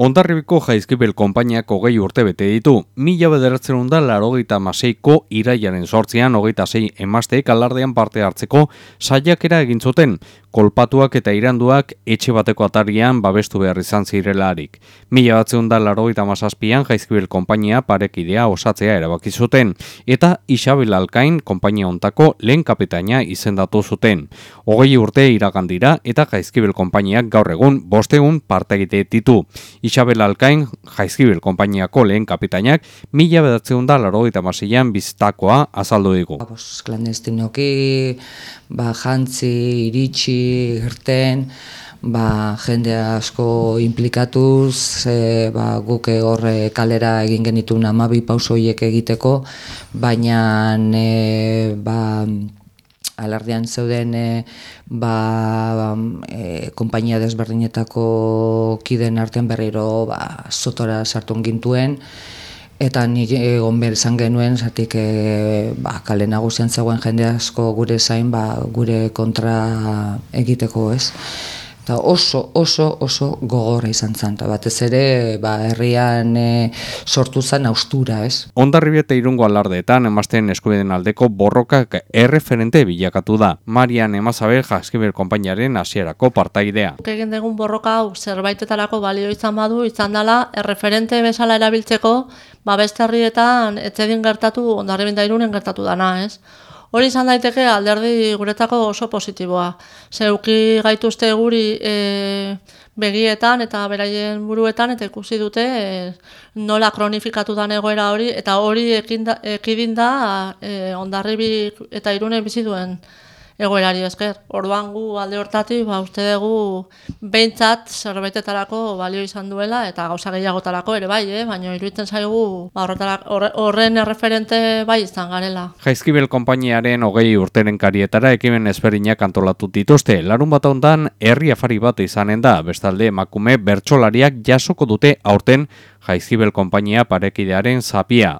Ondarribiko jaizkibel konpainiak hogei urte bete ditu. Mila bederatzen da larogeita maseiko iraiaren sortzean hogeita zei emasteek alardean parte hartzeko saiakera egin zuten. Kolpatuak eta iranduak etxe bateko atarian babestu behar izan zirelarik. Mila batzen da larogeita masazpian jaizkibel konpainia parekidea osatzea erabaki zuten. Eta Isabel Alkain konpainia ontako lehen kapitaina izendatu zuten. Hogei urte iragandira eta jaizkibel konpainiak gaur egun bostegun parte egite ditu. Isabel Alkain, jaizkibel konpainiako lehen kapitainak, mila bedatzen da laro eta biztakoa azaldu digu. Bos, klandestinoki, ba, jantzi, iritsi, irten, ba, jende asko implikatuz, e, ba, guk horre kalera egin genitu amabi pausoiek egiteko, baina e, ba, alardean zeuden e, ba, e, konpainia desberdinetako kiden artean berriro ba, sotora sartu gintuen. Eta ni egon behar izan genuen zatik e, ba, kale nagusian zegoen jende asko gure zain ba, gure kontra egiteko ez eta oso oso oso gogorra izan zen eta batez ere ba herrian e, sortu zen austura, ez? Ondarribia eta Irungo alardeetan emazten eskubideen aldeko borrokak erreferente bilakatu da. Marian Emazabel Jaskiber konpainaren hasierako partaidea. Egin dugun borroka hau zerbaitetarako balio izan badu, izan dela erreferente bezala erabiltzeko, ba beste herrietan etzedin gertatu Ondarribia eta Irunen gertatu dana, ez? Hori izan daiteke alderdi guretako oso positiboa. Zeuki gaituzte guri e, begietan eta beraien buruetan eta ikusi dute e, nola kronifikatu da egoera hori eta hori ekidin da e, ondarribi eta irune bizi duen egoerari esker. Orduan gu alde hortati, ba, uste dugu behintzat zerbetetarako balio izan duela eta gauza gehiagotarako ere bai, eh? baina iruditzen zaigu ba, horren erreferente bai izan garela. Jaizkibel konpainiaren hogei urteren karietara ekimen ezberdinak antolatu dituzte. Larun bat ondan, herri afari bat izanen da, bestalde emakume bertsolariak jasoko dute aurten Jaizkibel konpainia parekidearen zapia.